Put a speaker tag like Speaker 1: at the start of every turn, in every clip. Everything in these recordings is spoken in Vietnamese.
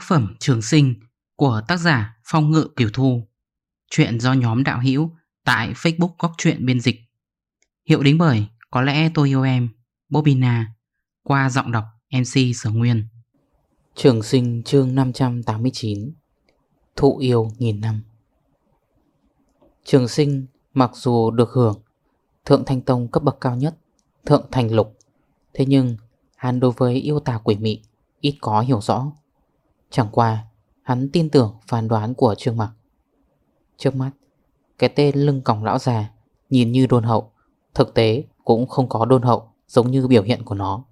Speaker 1: Tác phẩm Trường Sinh của tác giả Phong Ngự Kiều Thu. Chuyện do nhóm đạo hữu tại Facebook Góc Chuyện Biên Dịch. Hiệu đính bởi Có lẽ tôi yêu em Bobina Qua giọng đọc MC Sở Nguyên.
Speaker 2: Trường sinh chương 589 Thụ yêu nghìn năm. Trường sinh mặc dù được hưởng Thượng Thanh Tông cấp bậc cao nhất, Thượng Thành Lục, Thế nhưng hắn đối với yêu tà quỷ mị Ít có hiểu rõ. Chẳng qua, hắn tin tưởng phán đoán của Trương Mặc. Trước mắt, Cái tên lưng còng lão già Nhìn như đôn hậu, Thực tế cũng không có đôn hậu Giống như biểu hiện của nó.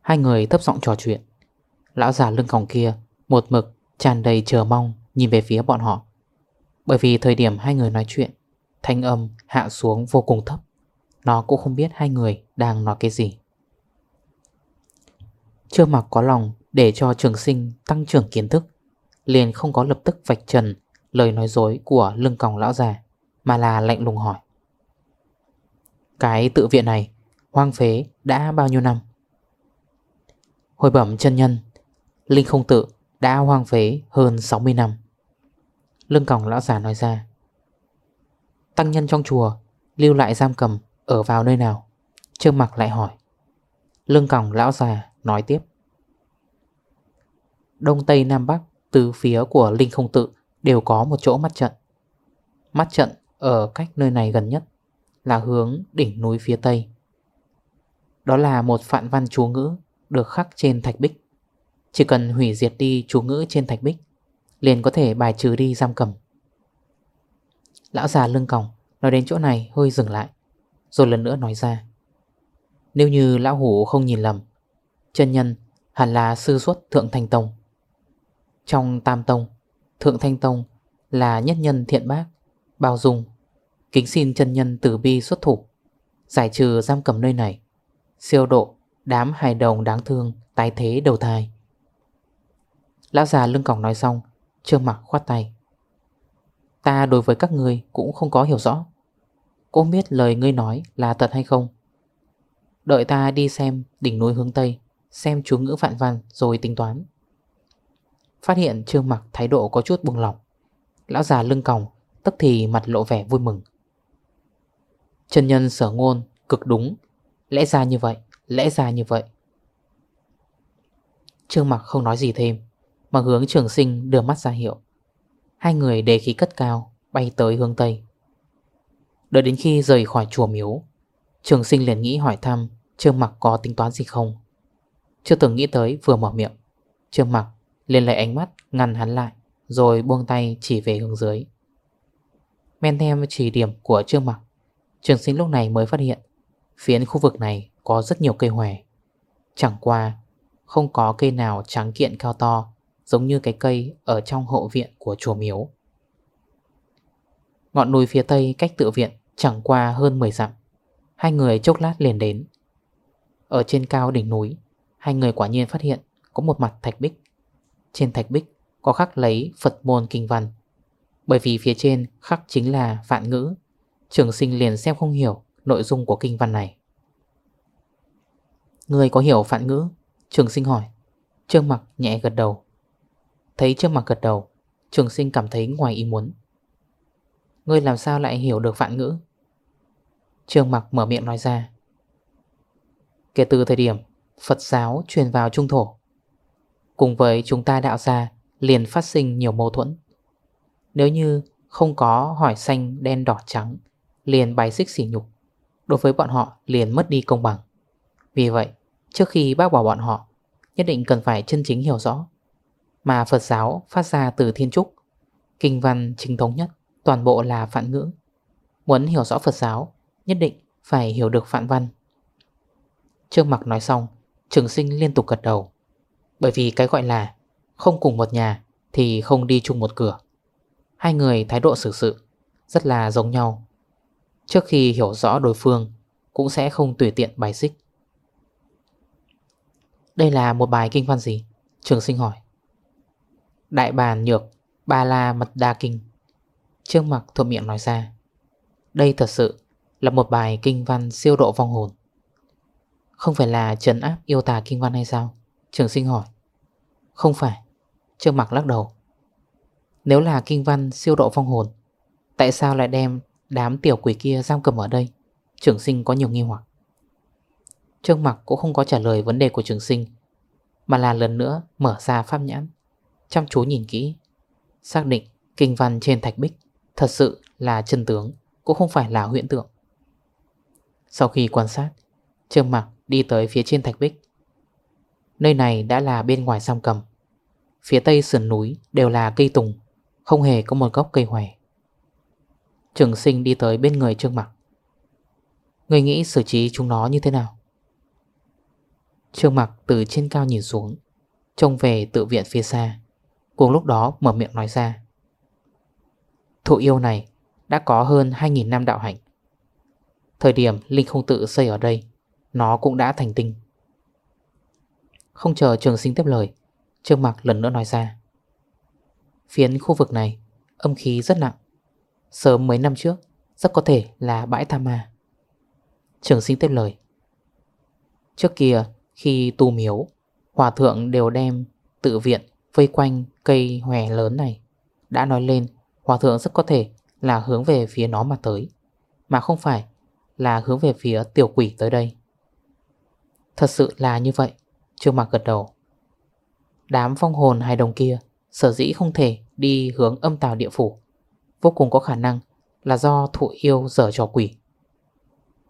Speaker 2: Hai người thấp giọng trò chuyện. Lão già lưng còng kia Một mực tràn đầy chờ mong Nhìn về phía bọn họ. Bởi vì thời điểm hai người nói chuyện, Thanh âm hạ xuống vô cùng thấp. Nó cũng không biết hai người đang nói cái gì. Chưa mặc có lòng để cho trường sinh tăng trưởng kiến thức, Liền không có lập tức vạch trần Lời nói dối của lưng còng lão già, Mà là lạnh lùng hỏi. Cái tự viện này, Hoang phế đã bao nhiêu năm? Hồi bẩm chân nhân, Linh không tự đã hoang phế hơn 60 năm. Lưng còng lão già nói ra. Tăng nhân trong chùa Lưu lại giam cầm Ở vào nơi nào? Trương mặc lại hỏi. Lưng còng lão già nói tiếp. Đông Tây Nam Bắc, Từ phía của Linh không tự, Đều có một chỗ mắt trận. Mắt trận ở cách nơi này gần nhất, Là hướng đỉnh núi phía Tây. Đó là một phạn văn chú ngữ Được khắc trên thạch bích. Chỉ cần hủy diệt đi chú ngữ trên thạch bích, Liền có thể bài trừ đi giam cầm. Lão già lưng còng Nói đến chỗ này hơi dừng lại, Rồi lần nữa nói ra. Nếu như lão hủ không nhìn lầm, Chân nhân hẳn là sư xuất Thượng thành Tông. Trong Tam Tông. Thượng Thanh Tông là nhất nhân thiện bác, Bao dung, Kính xin chân nhân tử bi xuất thủ, Giải trừ giam cầm nơi này, Siêu độ đám hài đồng đáng thương Tái thế đầu thai. Lão già lưng còng nói xong, Trương mặc khoát tay. Ta đối với các người cũng không có hiểu rõ. Cô biết lời ngươi nói là thật hay không? Đợi ta đi xem đỉnh núi hướng Tây, Xem chú ngữ vạn văn rồi tính toán. Phát hiện Trương mặc thái độ có chút buông lỏng. Lão già lưng còng, Tức thì mặt lộ vẻ vui mừng. Chân nhân sở ngôn, cực đúng. Lẽ ra như vậy, Lẽ ra như vậy. Trương mặc không nói gì thêm, Mà hướng trường sinh đưa mắt ra hiệu. Hai người đề khí cất cao, Bay tới hướng Tây. Đợi đến khi rời khỏi chùa miếu, Trường sinh liền nghĩ hỏi thăm Trương mặc có tính toán gì không. Chưa từng nghĩ tới, vừa mở miệng. Trương mặc liền lấy ánh mắt ngăn hắn lại, Rồi buông tay chỉ về hướng dưới. Men theo chỉ điểm của Trương mặc, Trường sinh lúc này mới phát hiện, Phiến khu vực này có rất nhiều cây hòe. Chẳng qua, Không có cây nào trắng kiện cao to, Giống như cái cây ở trong hộ viện của chùa miếu. Ngọn núi phía tây cách tự viện chẳng qua hơn 10 dặm. Hai người chốc lát liền đến. Ở trên cao đỉnh núi, Hai người quả nhiên phát hiện có một mặt thạch bích. Trên thạch bích có khắc lấy Phật môn kinh văn. Bởi vì phía trên khắc chính là vạn ngữ, Trường sinh liền xem không hiểu nội dung của kinh văn này. Người có hiểu phạn ngữ? Trường sinh hỏi. Trương mặc nhẹ gật đầu. Thấy Trương mặc gật đầu, Trường sinh cảm thấy ngoài ý muốn. Ngươi làm sao lại hiểu được phạn ngữ? Trương mặc mở miệng nói ra. Kể từ thời điểm Phật giáo truyền vào trung thổ Cùng với chúng ta đạo ra Liền phát sinh nhiều mâu thuẫn. Nếu như không có hỏi xanh đen đỏ trắng, Liền bài xích xỉ nhục. Đối với bọn họ, liền mất đi công bằng. Vì vậy, trước khi bác bỏ bọn họ, Nhất định cần phải chân chính hiểu rõ. Mà Phật giáo phát ra từ Thiên Trúc, Kinh văn chính thống nhất, Toàn bộ là phản ngữ. Muốn hiểu rõ Phật giáo, Nhất định phải hiểu được phản văn. Trương Mặc nói xong, Trường sinh liên tục gật đầu. Bởi vì cái gọi là Không cùng một nhà thì không đi chung một cửa. Hai người thái độ xử sự Rất là giống nhau. Trước khi hiểu rõ đối phương Cũng sẽ không tùy tiện bài xích. Đây là một bài kinh văn gì? Trường sinh hỏi. Đại bàn nhược Ba la mật đa kinh. Trương mặc thuộc miệng nói ra. Đây thật sự là một bài kinh văn siêu độ vong hồn. Không phải là trấn áp yêu tà kinh văn hay sao? Trường sinh hỏi. Không phải, Trương Mặc lắc đầu. Nếu là kinh văn siêu độ phong hồn, Tại sao lại đem đám tiểu quỷ kia giam cầm ở đây? Trường sinh có nhiều nghi hoặc. Trương Mặc cũng không có trả lời vấn đề của trường sinh, Mà là lần nữa mở ra pháp nhãn. Chăm chú nhìn kỹ, Xác định kinh văn trên thạch bích Thật sự là chân tướng, Cũng không phải là huyện tượng. Sau khi quan sát, Trương Mặc đi tới phía trên thạch bích. Nơi này đã là bên ngoài song cầm. Phía tây sườn núi đều là cây tùng, Không hề có một gốc cây hòe Trường sinh đi tới bên người Trương Mạc Người nghĩ xử trí chúng nó như thế nào? Trương Mạc từ trên cao nhìn xuống, Trông về tự viện phía xa, Cùng lúc đó mở miệng nói ra. Thụ yêu này đã có hơn 2.000 năm đạo hạnh. Thời điểm Linh không tự xây ở đây, Nó cũng đã thành tinh. Không chờ trường sinh tiếp lời, Trương Mạc lần nữa nói ra. Phiến khu vực này, Âm khí rất nặng. Sớm mấy năm trước, Rất có thể là bãi tham ma. Trường sinh tiếp lời. Trước kia, khi tu miếu, Hòa thượng đều đem tự viện Vây quanh cây hòe lớn này, Đã nói lên Hòa thượng rất có thể là hướng về phía nó mà tới, Mà không phải là hướng về phía tiểu quỷ tới đây. Thật sự là như vậy. Trương Mạc gật đầu. Đám phong hồn hai đồng kia, Sở dĩ không thể đi hướng âm tào địa phủ, Vô cùng có khả năng Là do thụ yêu dở trò quỷ.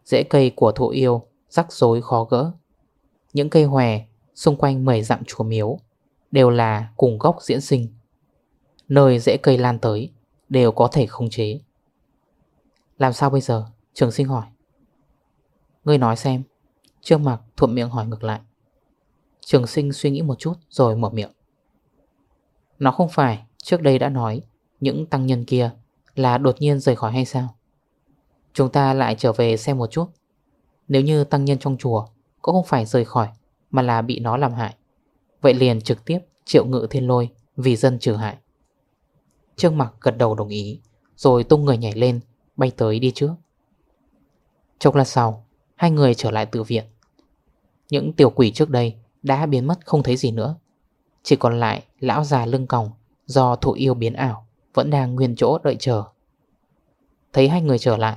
Speaker 2: Rễ cây của thụ yêu Rắc rối khó gỡ. Những cây hòe xung quanh mười dặm chùa miếu Đều là cùng gốc diễn sinh. Nơi rễ cây lan tới Đều có thể khống chế. Làm sao bây giờ? Trường sinh hỏi. Ngươi nói xem. Trương mặc thuộm miệng hỏi ngược lại. Trường sinh suy nghĩ một chút rồi mở miệng. Nó không phải, trước đây đã nói, Những tăng nhân kia là đột nhiên rời khỏi hay sao? Chúng ta lại trở về xem một chút. Nếu như tăng nhân trong chùa Cũng không phải rời khỏi, Mà là bị nó làm hại, Vậy liền trực tiếp triệu ngự thiên lôi Vì dân trừ hại. Trương mặc gật đầu đồng ý, Rồi tung người nhảy lên, Bay tới đi trước. Chốc lát sau, Hai người trở lại tự viện. Những tiểu quỷ trước đây đã biến mất không thấy gì nữa. Chỉ còn lại lão già lưng còng Do thụ yêu biến ảo Vẫn đang nguyên chỗ đợi chờ. Thấy hai người trở lại,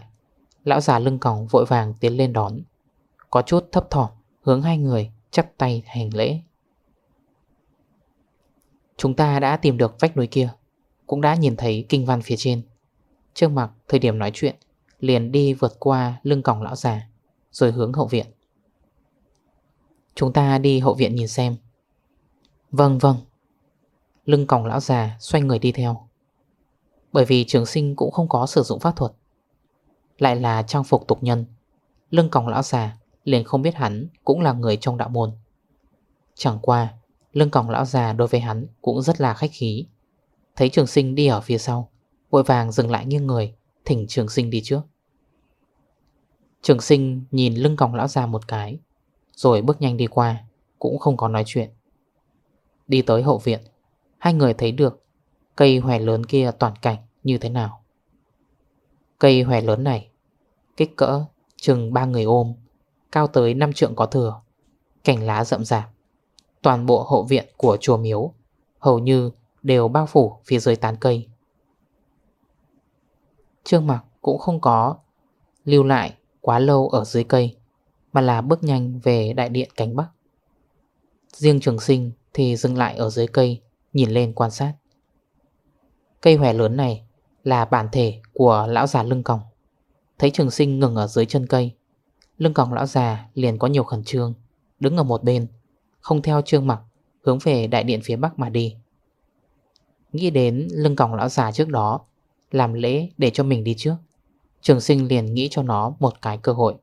Speaker 2: Lão già lưng còng vội vàng tiến lên đón. Có chút thấp thỏm, Hướng hai người chắp tay hành lễ. Chúng ta đã tìm được vách núi kia, Cũng đã nhìn thấy kinh văn phía trên. Trương mặc thời điểm nói chuyện, Liền đi vượt qua lưng còng lão già, Rồi hướng hậu viện. Chúng ta đi hậu viện nhìn xem. Vâng vâng. Lưng còng lão già xoay người đi theo. Bởi vì trường sinh cũng không có sử dụng pháp thuật. Lại là trang phục tục nhân. Lưng còng lão già liền không biết hắn cũng là người trong đạo môn. Chẳng qua, Lưng còng lão già đối với hắn cũng rất là khách khí. Thấy trường sinh đi ở phía sau, Vội vàng dừng lại nghiêng người, Thỉnh trường sinh đi trước. Trường sinh nhìn lưng còng lão già một cái rồi bước nhanh đi qua, Cũng không có nói chuyện. Đi tới hậu viện, Hai người thấy được cây hòe lớn kia toàn cảnh như thế nào. Cây hòe lớn này, Kích cỡ chừng ba người ôm, Cao tới 5 trượng có thừa Cảnh lá rậm rạp. Toàn bộ hậu viện của chùa miếu Hầu như đều bao phủ phía dưới tán cây. Trương mặc cũng không có Lưu lại quá lâu ở dưới cây mà là bước nhanh về đại điện cánh Bắc. Riêng trường sinh thì dừng lại ở dưới cây, Nhìn lên quan sát. Cây hòe lớn này là bản thể của lão già lưng còng. Thấy trường sinh ngừng ở dưới chân cây, Lưng còng lão già liền có nhiều khẩn trương, Đứng ở một bên, Không theo trương mặc, Hướng về đại điện phía bắc mà đi. Nghĩ đến lưng còng lão già trước đó, Làm lễ để cho mình đi trước, Trường sinh liền nghĩ cho nó một cái cơ hội.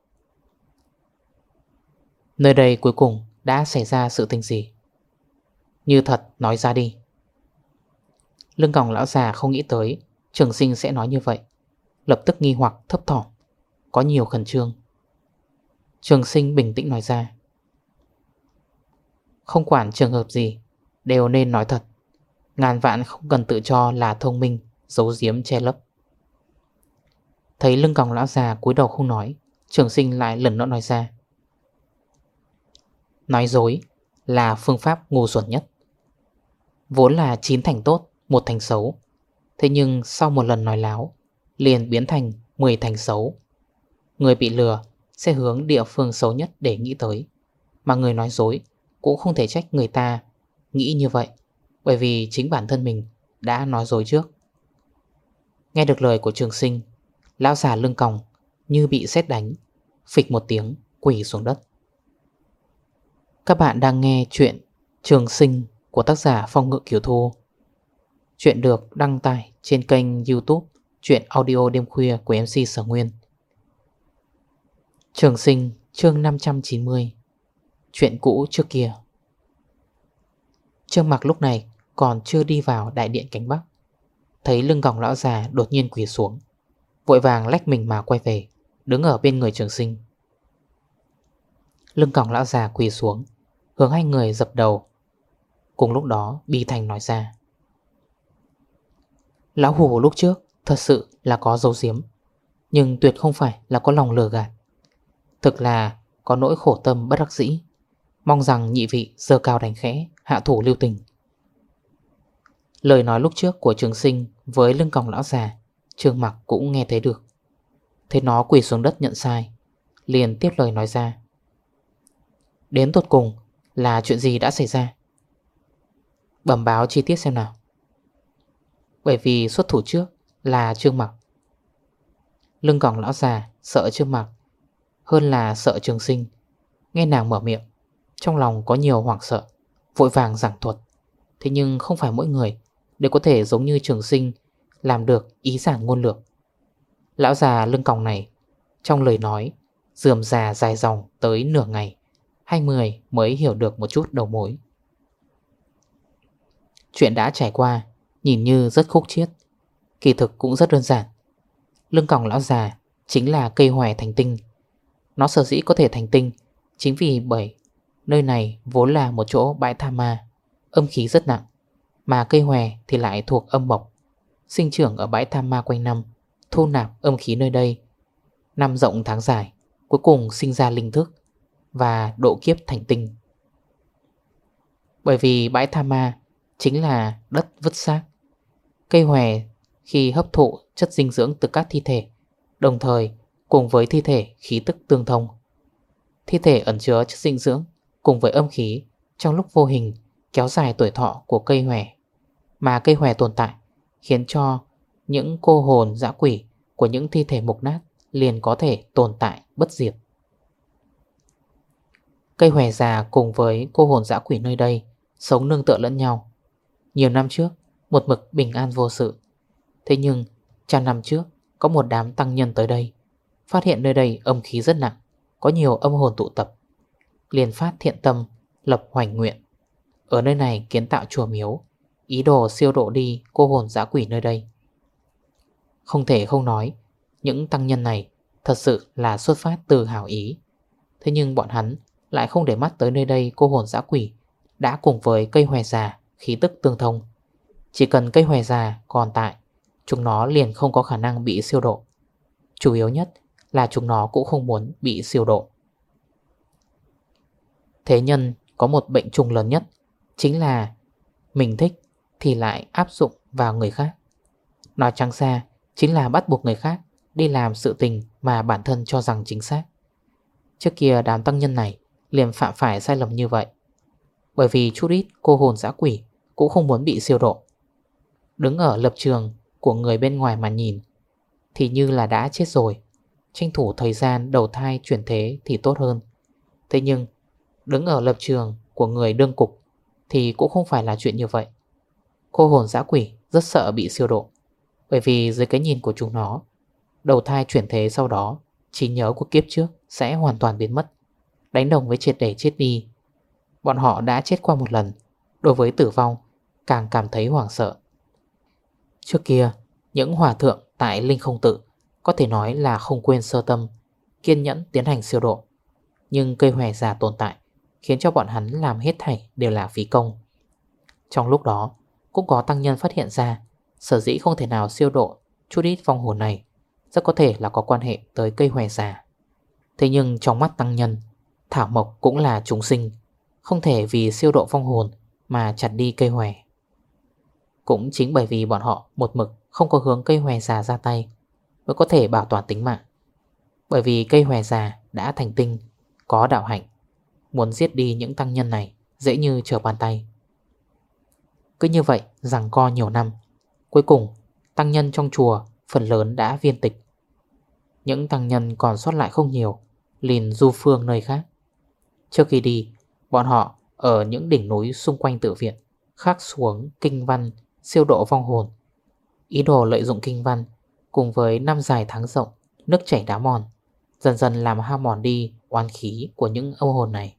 Speaker 2: Nơi đây cuối cùng đã xảy ra sự tình gì? Như thật, nói ra đi. Lưng còng lão già không nghĩ tới, Trường sinh sẽ nói như vậy. Lập tức nghi hoặc, thấp thỏm. Có nhiều khẩn trương. Trường sinh bình tĩnh nói ra. Không quản trường hợp gì, Đều nên nói thật. Ngàn vạn không cần tự cho là thông minh, Giấu giếm, che lấp. Thấy lưng còng lão già cúi đầu không nói, Trường sinh lại lần nữa nói ra. Nói dối là phương pháp ngu xuẩn nhất. Vốn là chín thành tốt, Một thành xấu. Thế nhưng sau một lần nói láo, Liền biến thành 10 thành xấu. Người bị lừa sẽ hướng địa phương xấu nhất để nghĩ tới. Mà người nói dối Cũng không thể trách người ta Nghĩ như vậy, Bởi vì chính bản thân mình đã nói dối trước. Nghe được lời của trường sinh, Lão già lưng còng Như bị sét đánh, Phịch một tiếng quỷ xuống đất. Các bạn đang nghe chuyện Trường sinh của tác giả Phong Ngự Kiều Thu. Chuyện được đăng tải trên kênh youtube Chuyện audio đêm khuya của MC Sở Nguyên. Trường sinh, chương 590 Chuyện cũ trước kia. Trương mặc lúc này còn chưa đi vào đại điện cánh Bắc. Thấy lưng gòng lão già đột nhiên quỳ xuống, Vội vàng lách mình mà quay về, Đứng ở bên người trường sinh. Lưng còng lão già quỳ xuống Hướng hai người dập đầu. Cùng lúc đó, Bi Thành nói ra. Lão hủ lúc trước Thật sự là có dấu diếm Nhưng tuyệt không phải là có lòng lừa gạt. Thực là có nỗi khổ tâm bất đắc dĩ, Mong rằng nhị vị dơ cao đánh khẽ, Hạ thủ lưu tình. Lời nói lúc trước của trường sinh Với lưng còng lão già, Trương mặc cũng nghe thấy được. Thế nó quỳ xuống đất nhận sai, Liền tiếp lời nói ra. Đến tuột cùng là chuyện gì đã xảy ra? Bẩm báo chi tiết xem nào. Bởi vì xuất thủ trước là Trương Mặc. Lưng còng lão già sợ Trương Mặc Hơn là sợ trường sinh. Nghe nàng mở miệng, Trong lòng có nhiều hoảng sợ, Vội vàng giảng thuật. Thế nhưng không phải mỗi người Đều có thể giống như trường sinh Làm được ý giản ngôn lược. Lão già lưng còng này, Trong lời nói, Dườm già dài dòng tới nửa ngày. Hai người mới hiểu được một chút đầu mối. Chuyện đã trải qua, Nhìn như rất khúc chiết. Kỳ thực cũng rất đơn giản. Lưng còng lão già chính là cây hoài thành tinh. Nó sở dĩ có thể thành tinh Chính vì bởi Nơi này vốn là một chỗ bãi tha ma, Âm khí rất nặng, Mà cây hòe thì lại thuộc âm mộc, Sinh trưởng ở bãi tham ma quanh năm, Thu nạp âm khí nơi đây. Năm rộng tháng dài, Cuối cùng sinh ra linh thức. Và độ kiếp thành tinh. Bởi vì bãi tham ma Chính là đất vứt xác, Cây hòe khi hấp thụ chất dinh dưỡng từ các thi thể, Đồng thời cùng với thi thể khí tức tương thông. Thi thể ẩn chứa chất dinh dưỡng cùng với âm khí Trong lúc vô hình kéo dài tuổi thọ của cây hòe. Mà cây hòe tồn tại Khiến cho những cô hồn dã quỷ của những thi thể mục nát liền có thể tồn tại bất diệt. Cây hòe già cùng với cô hồn dã quỷ nơi đây sống nương tựa lẫn nhau. Nhiều năm trước, một mực bình an vô sự. Thế nhưng, trăm năm trước, có một đám tăng nhân tới đây. Phát hiện nơi đây âm khí rất nặng, có nhiều âm hồn tụ tập. Liền phát thiện tâm, lập hoành nguyện. Ở nơi này kiến tạo chùa miếu, ý đồ siêu độ đi cô hồn dã quỷ nơi đây. Không thể không nói Những tăng nhân này thật sự là xuất phát từ hảo ý Thế nhưng bọn hắn lại không để mắt tới nơi đây cô hồn dã quỷ, Đã cùng với cây hòe già, khí tức tương thông. Chỉ cần cây hòe già còn tại, Chúng nó liền không có khả năng bị siêu độ. Chủ yếu nhất là chúng nó cũng không muốn bị siêu độ. Thế nhân có một bệnh trùng lớn nhất, Chính là mình thích thì lại áp dụng vào người khác. Nói trắng ra, Chính là bắt buộc người khác Đi làm sự tình mà bản thân cho rằng chính xác. Trước kia đám tăng nhân này liền phạm phải sai lầm như vậy. Bởi vì chút ít cô hồn giã quỷ, Cũng không muốn bị siêu độ. Đứng ở lập trường của người bên ngoài mà nhìn, Thì như là đã chết rồi. Tranh thủ thời gian đầu thai chuyển thế thì tốt hơn. Thế nhưng, Đứng ở lập trường của người đương cục Thì cũng không phải là chuyện như vậy. Cô hồn giã quỷ rất sợ bị siêu độ. Bởi vì dưới cái nhìn của chúng nó, Đầu thai chuyển thế sau đó, trí nhớ của kiếp trước sẽ hoàn toàn biến mất. Đánh đồng với triệt để chết đi. Bọn họ đã chết qua một lần. Đối với tử vong, Càng cảm thấy hoảng sợ. Trước kia, Những hòa thượng tại Linh Không Tự Có thể nói là không quên sơ tâm, Kiên nhẫn tiến hành siêu độ. Nhưng cây hòe già tồn tại Khiến cho bọn hắn làm hết thảy đều là phí công. Trong lúc đó, Cũng có tăng nhân phát hiện ra, Sở dĩ không thể nào siêu độ chút ít vong hồn này Rất có thể là có quan hệ tới cây hòe già. Thế nhưng trong mắt tăng nhân Thảo Mộc cũng là chúng sinh, Không thể vì siêu độ phong hồn Mà chặt đi cây hòe Cũng chính bởi vì bọn họ một mực không có hướng cây hòe già ra tay Mới có thể bảo toàn tính mạng. Bởi vì cây hòe già đã thành tinh, Có đạo hạnh, Muốn giết đi những tăng nhân này Dễ như trở bàn tay. Cứ như vậy, rằng co nhiều năm, Cuối cùng tăng nhân trong chùa Phần lớn đã viên tịch. Những tăng nhân còn sót lại không nhiều lìn du phương nơi khác. Trước khi đi, Bọn họ ở những đỉnh núi xung quanh tự viện Khắc xuống kinh văn, Siêu độ vong hồn. Ý đồ lợi dụng kinh văn, Cùng với năm dài tháng rộng, Nước chảy đá mòn, Dần dần làm hao mòn đi oan khí của những âu hồn này.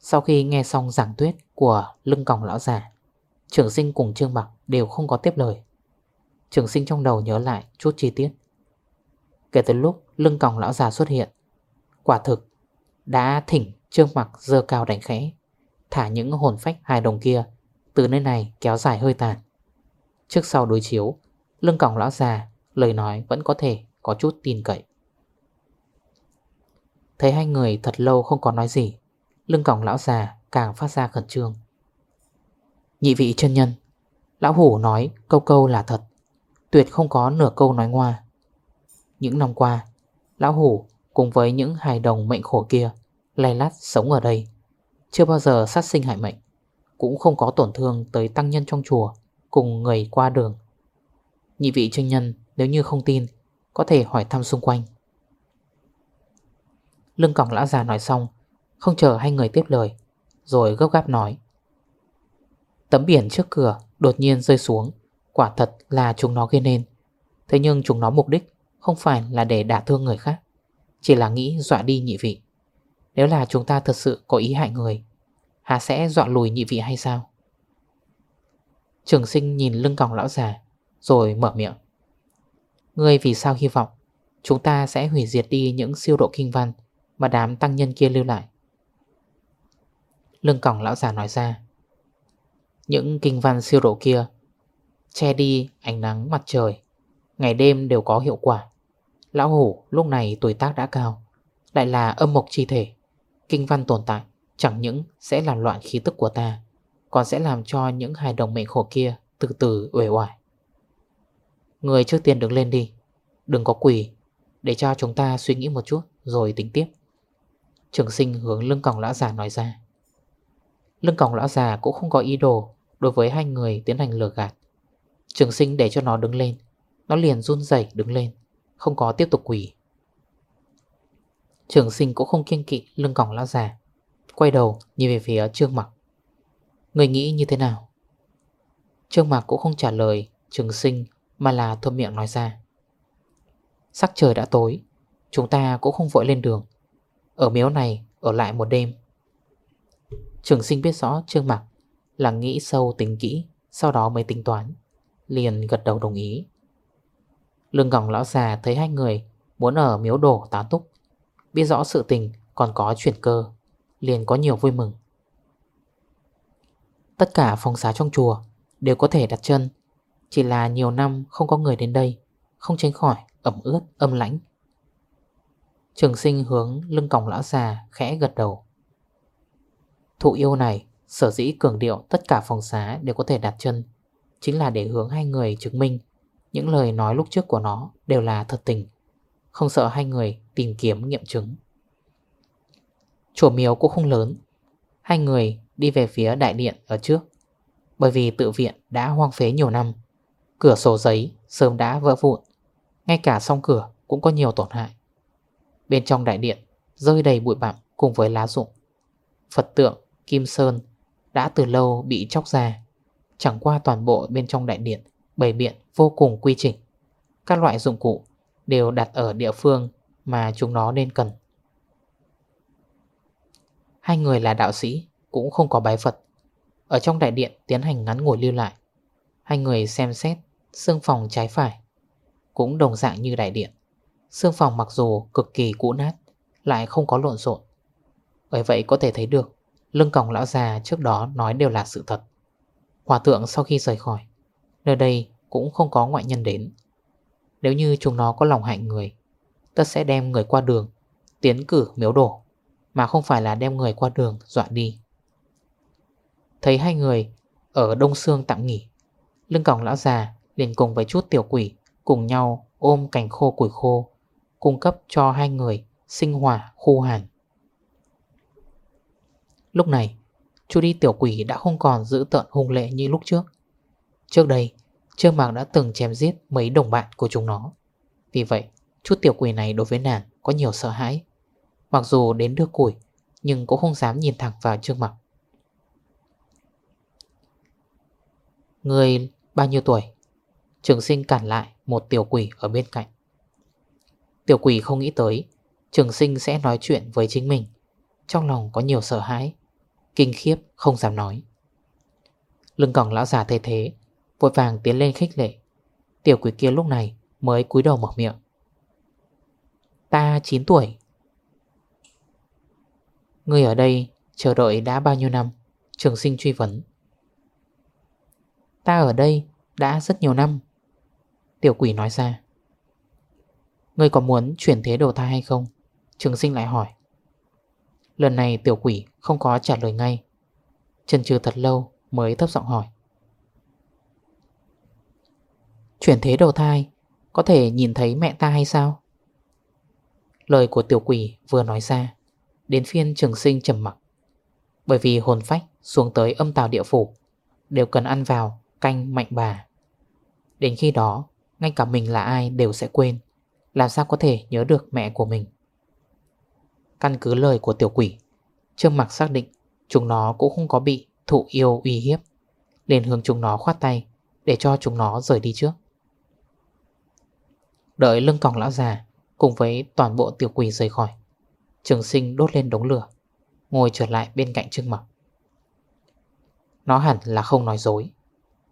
Speaker 2: Sau khi nghe xong giảng tuyết của lưng còng lão già, Trường sinh cùng Trương Mặc đều không có tiếp lời. Trường sinh trong đầu nhớ lại chút chi tiết. Kể từ lúc lưng còng lão già xuất hiện, Quả thực đã thỉnh Trương Mặc dơ cao đánh khẽ, Thả những hồn phách hài đồng kia Từ nơi này kéo dài hơi tàn. Trước sau đối chiếu, Lưng còng lão già, Lời nói vẫn có thể có chút tin cậy. Thấy hai người thật lâu không có nói gì, Lưng còng lão già càng phát ra khẩn trương. Nhị vị chân nhân, Lão hủ nói câu câu là thật, Tuyệt không có nửa câu nói ngoa. Những năm qua, Lão hủ cùng với những hài đồng mệnh khổ kia Lay lát sống ở đây. Chưa bao giờ sát sinh hại mệnh, Cũng không có tổn thương tới tăng nhân trong chùa Cùng người qua đường. Nhị vị chân nhân, nếu như không tin, Có thể hỏi thăm xung quanh. Lưng còng lão già nói xong, Không chờ hai người tiếp lời, Rồi gấp gáp nói. Tấm biển trước cửa đột nhiên rơi xuống, Quả thật là chúng nó gây nên. Thế nhưng chúng nó mục đích Không phải là để đả thương người khác. Chỉ là nghĩ dọa đi nhị vị. Nếu là chúng ta thật sự có ý hại người Hà sẽ dọa lùi nhị vị hay sao? Trường sinh nhìn lưng còng lão già, Rồi mở miệng. Ngươi vì sao hy vọng Chúng ta sẽ hủy diệt đi những siêu độ kinh văn Mà đám tăng nhân kia lưu lại? Lưng còng lão già nói ra. Những kinh văn siêu độ kia Che đi ánh nắng mặt trời, Ngày đêm đều có hiệu quả. Lão hủ lúc này tuổi tác đã cao, Lại là âm mộc chi thể. Kinh văn tồn tại, Chẳng những sẽ làm loạn khí tức của ta, Còn sẽ làm cho những hài đồng mệnh khổ kia Từ từ uể oải. Người trước tiên đứng lên đi, Đừng có quỷ Để cho chúng ta suy nghĩ một chút Rồi tính tiếp. Trường sinh hướng lưng còng lão già nói ra. Lưng còng lão già cũng không có ý đồ Đối với hai người tiến hành lừa gạt. Trường sinh để cho nó đứng lên, Nó liền run dậy đứng lên. Không có tiếp tục quỷ Trường sinh cũng không kiên kỵ, lưng còng lão già Quay đầu nhìn về phía Trương Mặc. Người nghĩ như thế nào? Trương Mặc cũng không trả lời Trường sinh mà là thơm miệng nói ra. Sắc trời đã tối, Chúng ta cũng không vội lên đường. Ở miếu này, ở lại một đêm. Trường sinh biết rõ Trương Mặc là nghĩ sâu tính kỹ, Sau đó mới tính toán, Liền gật đầu đồng ý. Lương gòng lão già thấy hai người Muốn ở miếu đổ tán túc, Biết rõ sự tình còn có chuyển cơ, Liền có nhiều vui mừng. Tất cả phòng xá trong chùa Đều có thể đặt chân, Chỉ là nhiều năm không có người đến đây, Không tránh khỏi ẩm ướt, âm lãnh. Trường sinh hướng lưng còng lão già khẽ gật đầu. Thụ yêu này, sở dĩ cường điệu tất cả phòng xá đều có thể đặt chân, Chính là để hướng hai người chứng minh những lời nói lúc trước của nó đều là thật tình. Không sợ hai người tìm kiếm nghiệm chứng. Chùa miếu cũng không lớn. Hai người đi về phía đại điện ở trước. Bởi vì tự viện đã hoang phế nhiều năm Cửa sổ giấy sớm đã vỡ vụn. Ngay cả song cửa cũng có nhiều tổn hại. Bên trong đại điện rơi đầy bụi bặm cùng với lá rụng. Phật tượng, kim sơn đã từ lâu bị chóc ra Chẳng qua toàn bộ bên trong đại điện Bày biện vô cùng quy trình. Các loại dụng cụ đều đặt ở địa phương Mà chúng nó nên cần. Hai người là đạo sĩ Cũng không có bái Phật. Ở trong đại điện tiến hành ngắn ngồi lưu lại. Hai người xem xét xương phòng trái phải Cũng đồng dạng như đại điện. Xương phòng mặc dù cực kỳ cũ nát, Lại không có lộn xộn. Bởi vậy có thể thấy được, Lưng còng lão già trước đó nói đều là sự thật. Hòa thượng sau khi rời khỏi Nơi đây cũng không có ngoại nhân đến. Nếu như chúng nó có lòng hại người ta sẽ đem người qua đường, Tiến cử miếu đổ, Mà không phải là đem người qua đường dọa đi. Thấy hai người Ở Đông Sương tạm nghỉ, Lưng còng lão già liền cùng với chút tiểu quỷ Cùng nhau ôm cành khô củi khô, Cung cấp cho hai người sinh hỏa khu hàn Lúc này, Chú đi tiểu quỷ đã không còn giữ tợn hung lệ như lúc trước. Trước đây Trương Mạc đã từng chém giết mấy đồng bạn của chúng nó. Vì vậy, Chút tiểu quỷ này đối với nàng có nhiều sợ hãi. Mặc dù đến đưa củi, Nhưng cũng không dám nhìn thẳng vào Trương Mạc Người bao nhiêu tuổi? Trường sinh cản lại một tiểu quỷ ở bên cạnh. Tiểu quỷ không nghĩ tới, Trường sinh sẽ nói chuyện với chính mình. Trong lòng có nhiều sợ hãi, Kinh khiếp không dám nói. Lưng còng lão già thay thế Vội vàng tiến lên khích lệ. Tiểu quỷ kia lúc này mới cúi đầu mở miệng. Ta 9 tuổi. Người ở đây chờ đợi đã bao nhiêu năm? Trường sinh truy vấn. Ta ở đây đã rất nhiều năm. Tiểu quỷ nói ra. Ngươi có muốn chuyển thế đầu thai hay không? Trường sinh lại hỏi. Lần này tiểu quỷ không có trả lời ngay. Chân chừ thật lâu mới thấp giọng hỏi. Chuyển thế đầu thai, Có thể nhìn thấy mẹ ta hay sao? Lời của tiểu quỷ vừa nói ra, Đến phiên trường sinh trầm mặc. Bởi vì hồn phách xuống tới âm tào địa phủ, Đều cần ăn vào canh mạnh bà. Đến khi đó, Ngay cả mình là ai đều sẽ quên, Làm sao có thể nhớ được mẹ của mình. Căn cứ lời của tiểu quỷ, Trương mặc xác định Chúng nó cũng không có bị thụ yêu uy hiếp, liền hướng chúng nó khoát tay Để cho chúng nó rời đi trước. Đợi lưng còng lão già, Cùng với toàn bộ tiểu quỷ rời khỏi. Trường sinh đốt lên đống lửa, Ngồi trở lại bên cạnh Trương Mặc Nó hẳn là không nói dối.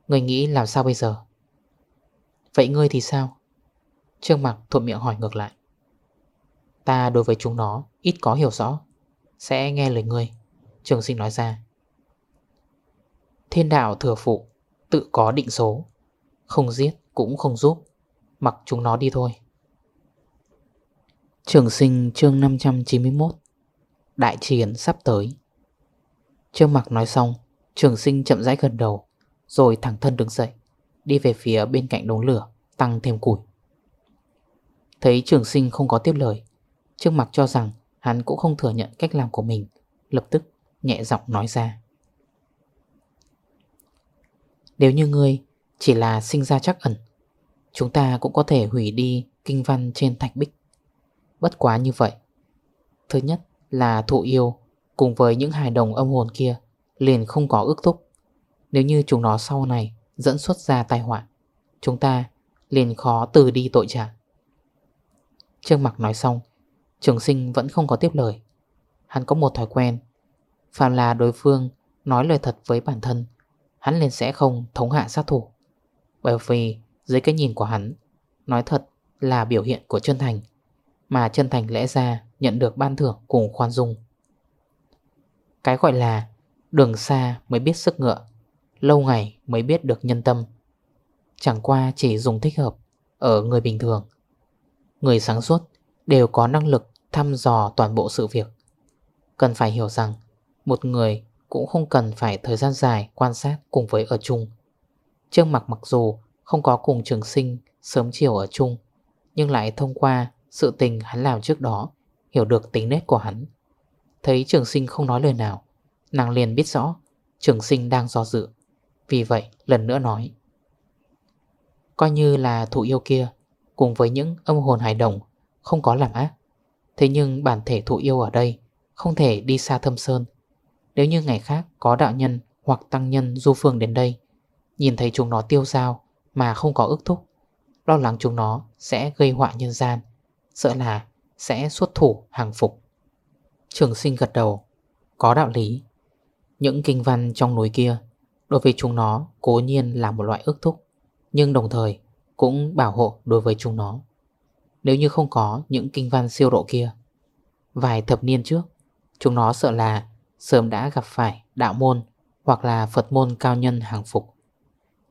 Speaker 2: Người nghĩ làm sao bây giờ? Vậy ngươi thì sao? Trương Mặc thuộc miệng hỏi ngược lại. Ta đối với chúng nó ít có hiểu rõ, Sẽ nghe lời ngươi, Trường sinh nói ra. Thiên đạo thừa phụ, Tự có định số, Không giết cũng không giúp. Mặc chúng nó đi thôi. Trường sinh chương 591 Đại chiến sắp tới. Trương mặc nói xong, Trường sinh chậm rãi gần đầu, Rồi thẳng thân đứng dậy, Đi về phía bên cạnh đống lửa, Tăng thêm củi. Thấy trường sinh không có tiếp lời, Trương mặc cho rằng hắn cũng không thừa nhận cách làm của mình, Lập tức nhẹ giọng nói ra. Nếu như ngươi chỉ là sinh ra chắc ẩn Chúng ta cũng có thể hủy đi kinh văn trên thạch bích. Bất quá như vậy. Thứ nhất là thụ yêu Cùng với những hài đồng âm hồn kia Liền không có ước thúc. Nếu như chúng nó sau này dẫn xuất ra tai họa, Chúng ta liền khó từ đi tội trả. Trương Mặc nói xong, Trường sinh vẫn không có tiếp lời. Hắn có một thói quen. Phạm là đối phương nói lời thật với bản thân, Hắn liền sẽ không thống hạ sát thủ. Bởi vì dưới cái nhìn của hắn, Nói thật là biểu hiện của chân thành, Mà chân thành lẽ ra nhận được ban thưởng cùng khoan dung. Cái gọi là đường xa mới biết sức ngựa, Lâu ngày mới biết được nhân tâm. Chẳng qua chỉ dùng thích hợp Ở người bình thường. Người sáng suốt đều có năng lực thăm dò toàn bộ sự việc. Cần phải hiểu rằng, Một người cũng không cần phải thời gian dài quan sát cùng với ở chung. Trương mặc mặc dù không có cùng trường sinh, sớm chiều ở chung, Nhưng lại thông qua sự tình hắn làm trước đó, Hiểu được tính nết của hắn. Thấy trường sinh không nói lời nào, Nàng liền biết rõ Trường sinh đang do dự, Vì vậy lần nữa nói. Coi như là thụ yêu kia, Cùng với những âm hồn hài đồng, Không có làm ác. Thế nhưng bản thể thụ yêu ở đây Không thể đi xa thâm sơn. Nếu như ngày khác có đạo nhân Hoặc tăng nhân du phương đến đây, Nhìn thấy chúng nó tiêu dao mà không có ước thúc. Lo lắng chúng nó sẽ gây họa nhân gian, Sợ là sẽ xuất thủ hàng phục. Trường sinh gật đầu. Có đạo lý. Những kinh văn trong núi kia Đối với chúng nó cố nhiên là một loại ước thúc, Nhưng đồng thời cũng bảo hộ đối với chúng nó. Nếu như không có những kinh văn siêu độ kia, Vài thập niên trước, Chúng nó sợ là sớm đã gặp phải đạo môn Hoặc là Phật môn cao nhân hàng phục.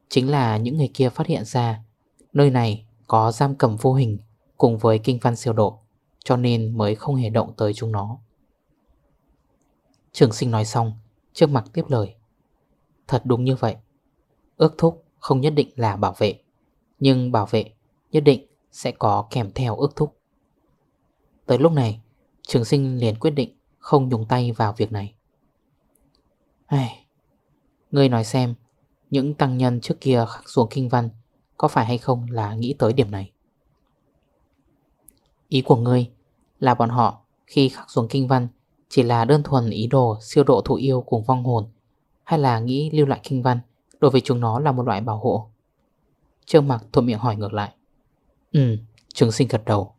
Speaker 2: Chính là những người kia phát hiện ra Nơi này có giam cầm vô hình Cùng với kinh văn siêu độ, Cho nên mới không hề động tới chúng nó. Trường sinh nói xong, Trước mặt tiếp lời. Thật đúng như vậy. Ước thúc không nhất định là bảo vệ, Nhưng bảo vệ nhất định sẽ có kèm theo ước thúc. Tới lúc này, Trường sinh liền quyết định không nhúng tay vào việc này. Ai... Ngươi nói xem những tăng nhân trước kia khắc xuống kinh văn Có phải hay không là nghĩ tới điểm này? Ý của ngươi là bọn họ khi khắc xuống kinh văn Chỉ là đơn thuần ý đồ siêu độ thụ yêu cùng vong hồn Hay là nghĩ lưu lại kinh văn Đối với chúng nó là một loại bảo hộ? Trương Mạc thuộc miệng hỏi ngược lại. Ừ, trường sinh gật đầu.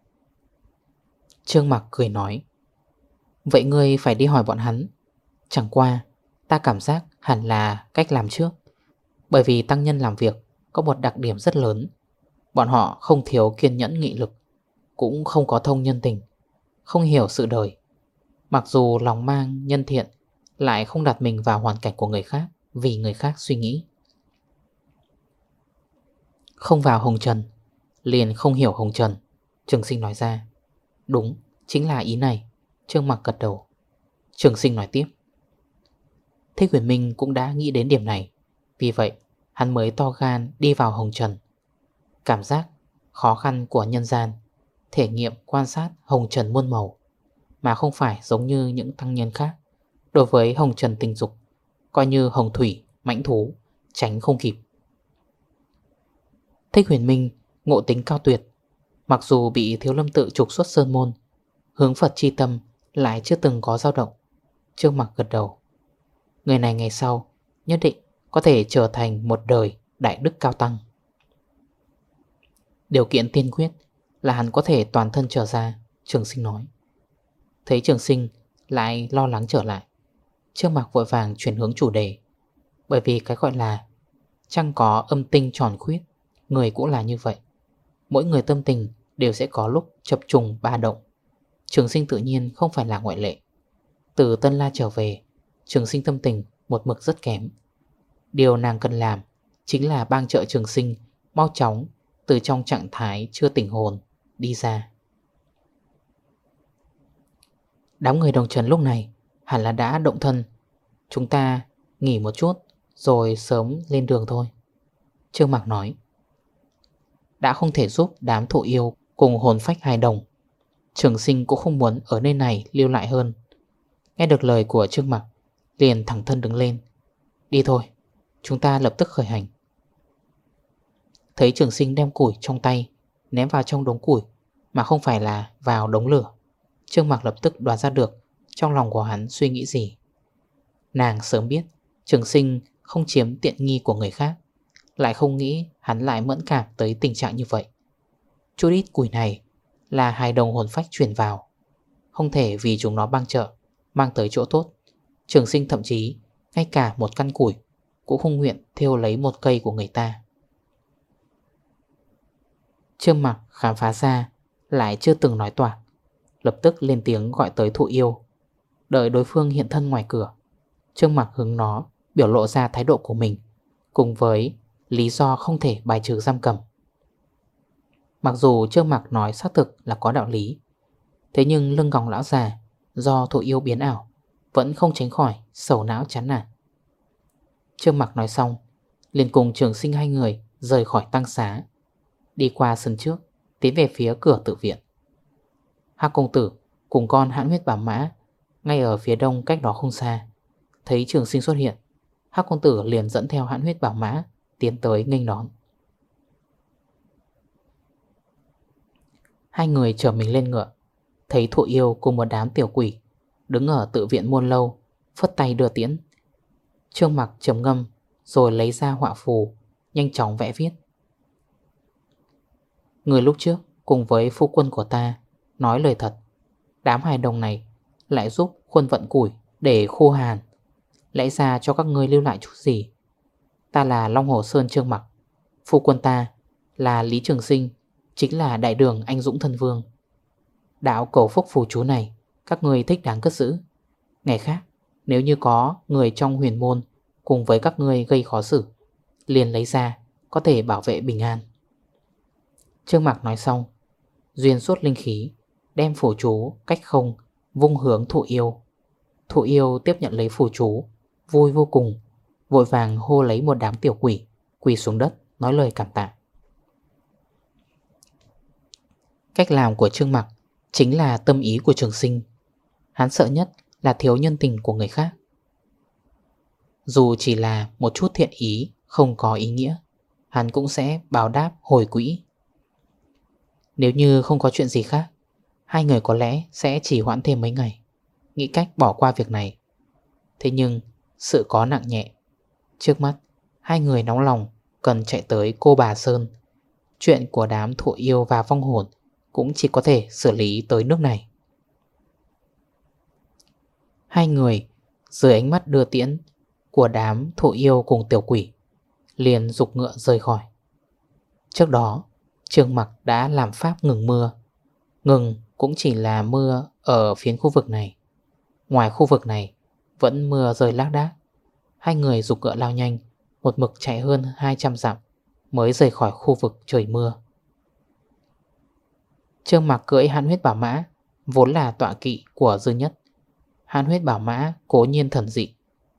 Speaker 2: Trương Mạc cười nói. Vậy ngươi phải đi hỏi bọn hắn. Chẳng qua Ta cảm giác hẳn là cách làm trước. Bởi vì tăng nhân làm việc Có một đặc điểm rất lớn. Bọn họ không thiếu kiên nhẫn nghị lực Cũng không có thông nhân tình Không hiểu sự đời. Mặc dù lòng mang nhân thiện Lại không đặt mình vào hoàn cảnh của người khác Vì người khác suy nghĩ. Không vào hồng trần Liền không hiểu hồng trần Trường sinh nói ra. Đúng, chính là ý này Trương mặc gật đầu. Trường sinh nói tiếp. Thế Quyền Minh cũng đã nghĩ đến điểm này. Vì vậy hắn mới to gan đi vào hồng trần. Cảm giác khó khăn của nhân gian Thể nghiệm quan sát hồng trần muôn màu Mà không phải giống như những tăng nhân khác. Đối với hồng trần tình dục Coi như hồng thủy, mãnh thú Tránh không kịp. Thích huyền minh ngộ tính cao tuyệt Mặc dù bị thiếu lâm tự trục xuất sơn môn Hướng Phật chi tâm lại chưa từng có dao động. Trước mặc gật đầu. Người này ngày sau nhất định có thể trở thành một đời đại đức cao tăng. Điều kiện tiên quyết là hắn có thể toàn thân trở ra, Trường sinh nói. Thấy trường sinh lại lo lắng trở lại Trương mặt vội vàng chuyển hướng chủ đề. Bởi vì cái gọi là Chẳng có âm tinh tròn khuyết, Người cũng là như vậy. Mỗi người tâm tình đều sẽ có lúc chập trùng ba động. Trường sinh tự nhiên không phải là ngoại lệ. Từ Tân La trở về, Trường sinh tâm tình một mực rất kém. Điều nàng cần làm Chính là bang trợ trường sinh, Mau chóng, từ trong trạng thái chưa tỉnh hồn, Đi ra. Đám người đồng trần lúc này Hẳn là đã động thân. Chúng ta nghỉ một chút Rồi sớm lên đường thôi. Trương Mạc nói, Đã không thể giúp đám thổ yêu Cùng hồn phách hài đồng. Trường sinh cũng không muốn ở nơi này lưu lại hơn. Nghe được lời của Trương Mạc, Liền thẳng thân đứng lên. Đi thôi. Chúng ta lập tức khởi hành. Thấy trường sinh đem củi trong tay, Ném vào trong đống củi, Mà không phải là vào đống lửa. Trương Mạc lập tức đoán ra được Trong lòng của hắn suy nghĩ gì. Nàng sớm biết Trường sinh không chiếm tiện nghi của người khác, Lại không nghĩ hắn lại mẫn cảm tới tình trạng như vậy. Chút ít củi này Là hai đồng hồn phách chuyển vào, Không thể vì chúng nó băng trợ, Mang tới chỗ tốt. Trường sinh thậm chí Ngay cả một căn củi cũng không nguyện theo lấy một cây của người ta. Trương mặc khám phá ra, Lại chưa từng nói toạc, Lập tức lên tiếng gọi tới thụ yêu. Đợi đối phương hiện thân ngoài cửa, Trương mặc hướng nó Biểu lộ ra thái độ của mình, Cùng với lý do không thể bài trừ giam cầm. Mặc dù Trương mặc nói xác thực là có đạo lý, Thế nhưng lưng gòng lão già Do thụ yêu biến ảo vẫn không tránh khỏi sầu não chán nản. Trương mặc nói xong, liền cùng trường sinh hai người Rời khỏi tăng xá, Đi qua sân trước, Tiến về phía cửa tự viện. Hạc công tử cùng con hãn huyết bảo mã Ngay ở phía đông cách đó không xa. Thấy trường sinh xuất hiện, Hắc công tử liền dẫn theo hãn huyết bảo mã Tiến tới nghênh đón. Hai người chở mình lên ngựa, Thấy thụ yêu cùng một đám tiểu quỷ Đứng ở tự viện muôn lâu, Phất tay đưa tiễn. Trương mặc chấm ngâm, Rồi lấy ra họa phù, Nhanh chóng vẽ viết. Người lúc trước cùng với phu quân của ta Nói lời thật, Đám hài đồng này lại giúp khuôn vận củi Để khô hàn. Lẽ ra cho các ngươi lưu lại chút gì? Ta là Long Hồ Sơn Trương Mặc, Phu quân ta là Lý Trường Sinh, Chính là đại đường anh Dũng Thân Vương. Đạo cầu phúc phù chú này, các người thích đáng cất giữ. Ngày khác nếu như có người trong huyền môn Cùng với các người gây khó xử, Liền lấy ra, Có thể bảo vệ bình an. Trương Mạc nói xong, Duyên suốt linh khí, Đem phù chú cách không Vung hướng thụ yêu. Thụ yêu tiếp nhận lấy phù chú, Vui vô cùng, Vội vàng hô lấy một đám tiểu quỷ, Quỳ xuống đất, nói lời cảm tạ. Cách làm của Trương Mặc Chính là tâm ý của trường sinh. Hắn sợ nhất là thiếu nhân tình của người khác. Dù chỉ là một chút thiện ý, Không có ý nghĩa, Hắn cũng sẽ báo đáp hồi quỹ. Nếu như không có chuyện gì khác, Hai người có lẽ sẽ chỉ hoãn thêm mấy ngày, Nghĩ cách bỏ qua việc này. Thế nhưng, sự có nặng nhẹ, Trước mắt, Hai người nóng lòng, cần chạy tới cô bà Sơn. Chuyện của đám thụ yêu và vong hồn Cũng chỉ có thể xử lý tới nước này. Hai người, dưới ánh mắt đưa tiễn Của đám thụ yêu cùng tiểu quỷ, Liền dục ngựa rời khỏi. Trước đó, Trương Mặc đã làm pháp ngừng mưa. Ngừng cũng chỉ là mưa ở phiến khu vực này. Ngoài khu vực này, Vẫn mưa rơi lác đác. Hai người dục ngựa lao nhanh, Một mực chạy hơn 200 dặm Mới rời khỏi khu vực trời mưa. Trương Mặc cưỡi hãn huyết bảo mã, Vốn là tọa kỵ của dư nhất. Hán huyết bảo mã, cố nhiên thần dị,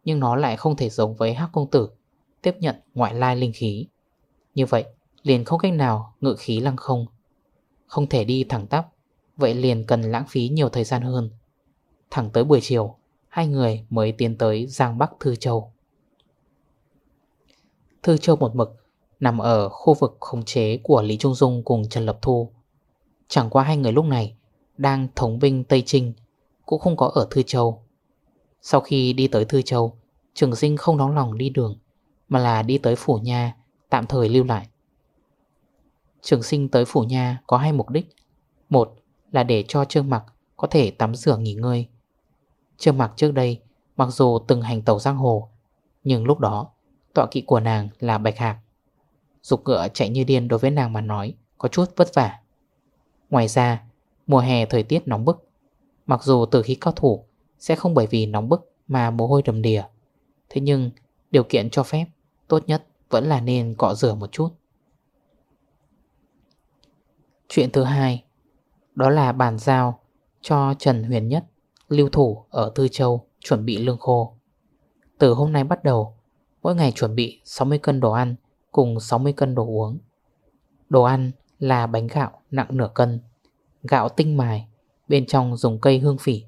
Speaker 2: Nhưng nó lại không thể giống với hắc công tử, Tiếp nhận ngoại lai linh khí. Như vậy, liền không cách nào ngự khí lăng không. Không thể đi thẳng tắp, Vậy liền cần lãng phí nhiều thời gian hơn. Thẳng tới buổi chiều, Hai người mới tiến tới Giang Bắc Thư Châu. Thư Châu một mực Nằm ở khu vực khống chế của Lý Trung Dung cùng Trần Lập Thu. Chẳng qua hai người lúc này Đang thống binh Tây Trinh cũng không có ở Thư Châu. Sau khi đi tới Thư Châu, Trường sinh không nóng lòng đi đường, Mà là đi tới Phủ Nha, Tạm thời lưu lại. Trường sinh tới Phủ Nha có hai mục đích. Một là để cho Trương Mặc Có thể tắm rửa nghỉ ngơi. Trương Mặc trước đây, Mặc dù từng hành tàu giang hồ, Nhưng lúc đó, Tọa kỵ của nàng là Bạch Hạc. Dục ngựa chạy như điên đối với nàng mà nói Có chút vất vả. Ngoài ra, Mùa hè thời tiết nóng bức Mặc dù từ khi cao thủ Sẽ không bởi vì nóng bức mà mồ hôi đầm đìa, Thế nhưng điều kiện cho phép Tốt nhất vẫn là nên cọ rửa một chút. Chuyện thứ hai, Đó là bàn giao Cho Trần Huyền Nhất Lưu thủ ở Tư Châu Chuẩn bị lương khô. Từ hôm nay bắt đầu, Mỗi ngày chuẩn bị 60 cân đồ ăn Cùng 60 cân đồ uống. Đồ ăn là bánh gạo nặng nửa cân, Gạo tinh mài Bên trong dùng cây hương phỉ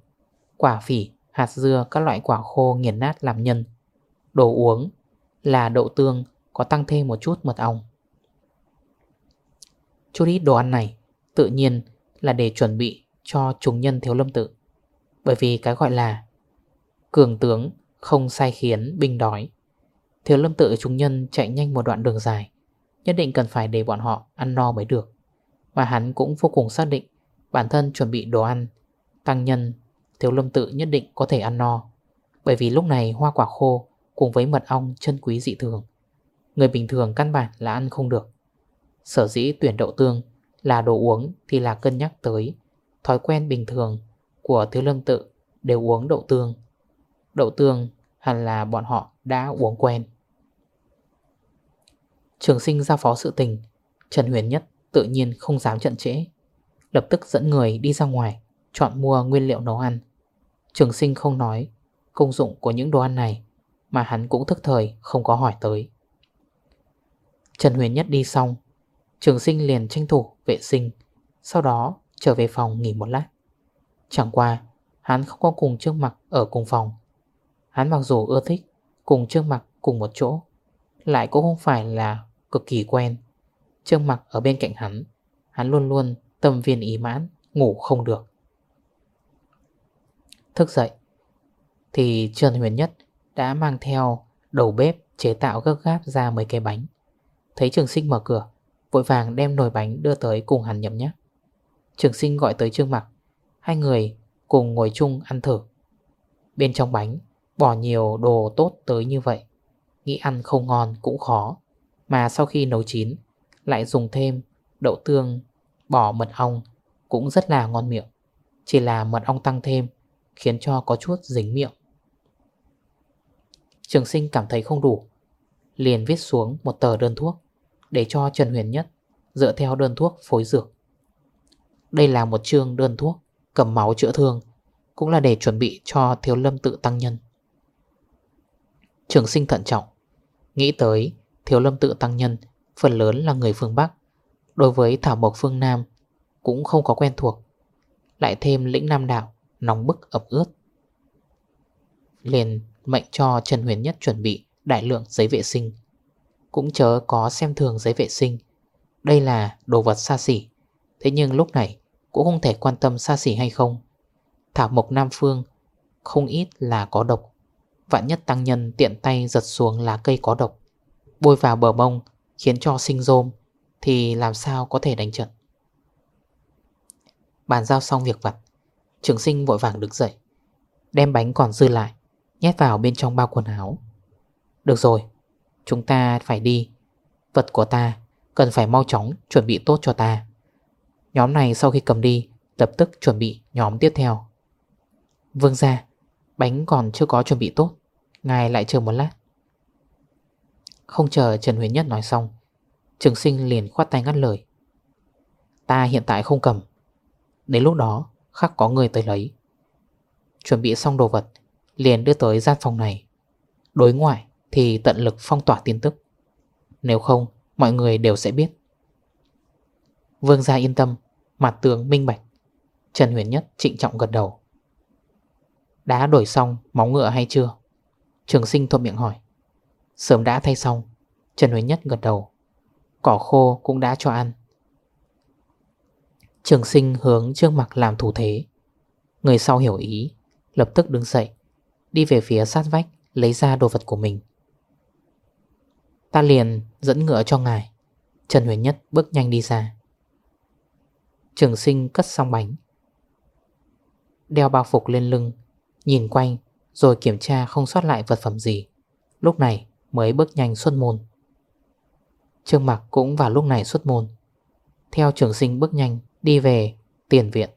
Speaker 2: Quả phỉ, hạt dưa, các loại quả khô nghiền nát làm nhân. Đồ uống là đậu tương Có tăng thêm một chút mật ong. Chút ít đồ ăn này Tự nhiên là để chuẩn bị cho chúng nhân thiếu lâm tự. Bởi vì cái gọi là Cường tướng không sai khiến binh đói. Thiếu lâm tự chúng nhân chạy nhanh một đoạn đường dài Nhất định cần phải để bọn họ ăn no mới được. Và hắn cũng vô cùng xác định Bản thân chuẩn bị đồ ăn. Tăng nhân, Thiếu lâm tự nhất định có thể ăn no. Bởi vì lúc này hoa quả khô Cùng với mật ong chân quý dị thường. Người bình thường căn bản là ăn không được. Sở dĩ tuyển đậu tương Là đồ uống thì là cân nhắc tới. Thói quen bình thường Của thiếu lâm tự đều uống đậu tương. Đậu tương hẳn là bọn họ đã uống quen. Trường sinh giao phó sự tình, Trần Huyền Nhất tự nhiên không dám chận trễ. Lập tức dẫn người đi ra ngoài, Chọn mua nguyên liệu nấu ăn. Trường sinh không nói Công dụng của những đồ ăn này, Mà hắn cũng thức thời, không có hỏi tới. Trần Huyền Nhất đi xong, Trường sinh liền tranh thủ vệ sinh, Sau đó trở về phòng nghỉ một lát. Chẳng qua, Hắn không có cùng Trương Mặc ở cùng phòng. Hắn mặc dù ưa thích Cùng Trương Mặc cùng một chỗ, Lại cũng không phải là cực kỳ quen. Trương Mặc ở bên cạnh hắn Hắn luôn luôn Tâm viên ý mãn, Ngủ không được. Thức dậy, Thì Trần Huyền Nhất đã mang theo đầu bếp chế tạo gấp gáp ra mấy cái bánh. Thấy trường sinh mở cửa, Vội vàng đem nồi bánh đưa tới cùng hắn nhậm nhé. Trường sinh gọi tới Trương Mặc, Hai người cùng ngồi chung ăn thử. Bên trong bánh, Bỏ nhiều đồ tốt tới như vậy. Nghĩ ăn không ngon cũng khó, Mà sau khi nấu chín, Lại dùng thêm đậu tương Bỏ mật ong cũng rất là ngon miệng. Chỉ là mật ong tăng thêm Khiến cho có chút dính miệng. Trường sinh cảm thấy không đủ, Liền viết xuống một tờ đơn thuốc Để cho Trần Huyền Nhất Dựa theo đơn thuốc phối dược. Đây là một chương đơn thuốc Cầm máu chữa thương, Cũng là để chuẩn bị cho thiếu lâm tự tăng nhân. Trường sinh thận trọng, Nghĩ tới Thiếu lâm tự tăng nhân, Phần lớn là người phương Bắc. Đối với thảo mộc phương Nam Cũng không có quen thuộc, Lại thêm lĩnh Nam Đạo Nóng bức ẩm ướt. Liền mệnh cho Trần Huyền Nhất chuẩn bị Đại lượng giấy vệ sinh, Cũng chớ có xem thường giấy vệ sinh. Đây là đồ vật xa xỉ, Thế nhưng lúc này Cũng không thể quan tâm xa xỉ hay không. Thảo mộc Nam Phương Không ít là có độc, Vạn nhất tăng nhân tiện tay giật xuống lá cây có độc, Bôi vào bờ mông Khiến cho sinh rôm. Thì làm sao có thể đánh trận? Bàn giao xong việc vặt, Trường sinh vội vàng đứng dậy, Đem bánh còn dư lại, Nhét vào bên trong bao quần áo. Được rồi, Chúng ta phải đi. Vật của ta cần phải mau chóng chuẩn bị tốt cho ta. Nhóm này sau khi cầm đi, Lập tức chuẩn bị nhóm tiếp theo. Vương ra Bánh còn chưa có chuẩn bị tốt, Ngài lại chờ một lát. Không chờ Trần Huyền Nhất nói xong Trường sinh liền khoát tay ngắt lời. Ta hiện tại không cầm. Đến lúc đó, khắc có người tới lấy. Chuẩn bị xong đồ vật, Liền đưa tới gian phòng này. Đối ngoại thì tận lực phong tỏa tin tức. Nếu không, mọi người đều sẽ biết. Vương gia yên tâm, Mặt tường minh bạch. Trần Huyền Nhất trịnh trọng gật đầu. Đã đổi xong máu ngựa hay chưa? Trường sinh thuận miệng hỏi. Sớm đã thay xong, Trần Huyền Nhất gật đầu. Cỏ khô cũng đã cho ăn. Trường sinh hướng trước mặt làm thủ thế. Người sau hiểu ý, Lập tức đứng dậy, Đi về phía sát vách, Lấy ra đồ vật của mình. Ta liền dẫn ngựa cho ngài. Trần Huyền Nhất bước nhanh đi ra. Trường sinh cất xong bánh, Đeo bao phục lên lưng, Nhìn quanh, rồi kiểm tra không sót lại vật phẩm gì. Lúc này mới bước nhanh xuất môn. Trương Mạc cũng vào lúc này xuất môn. Theo trường sinh bước nhanh Đi về tiền viện.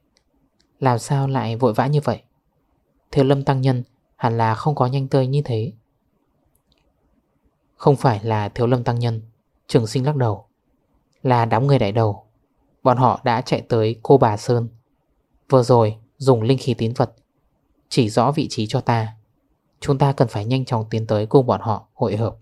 Speaker 2: Làm sao lại vội vã như vậy? Thiếu lâm tăng nhân, Hẳn là không có nhanh tơi như thế. Không phải là thiếu lâm tăng nhân, Trường sinh lắc đầu. Là đám người đại đầu. Bọn họ đã chạy tới cô bà Sơn. Vừa rồi dùng linh khí tín vật, chỉ rõ vị trí cho ta. Chúng ta cần phải nhanh chóng tiến tới cùng bọn họ hội hợp.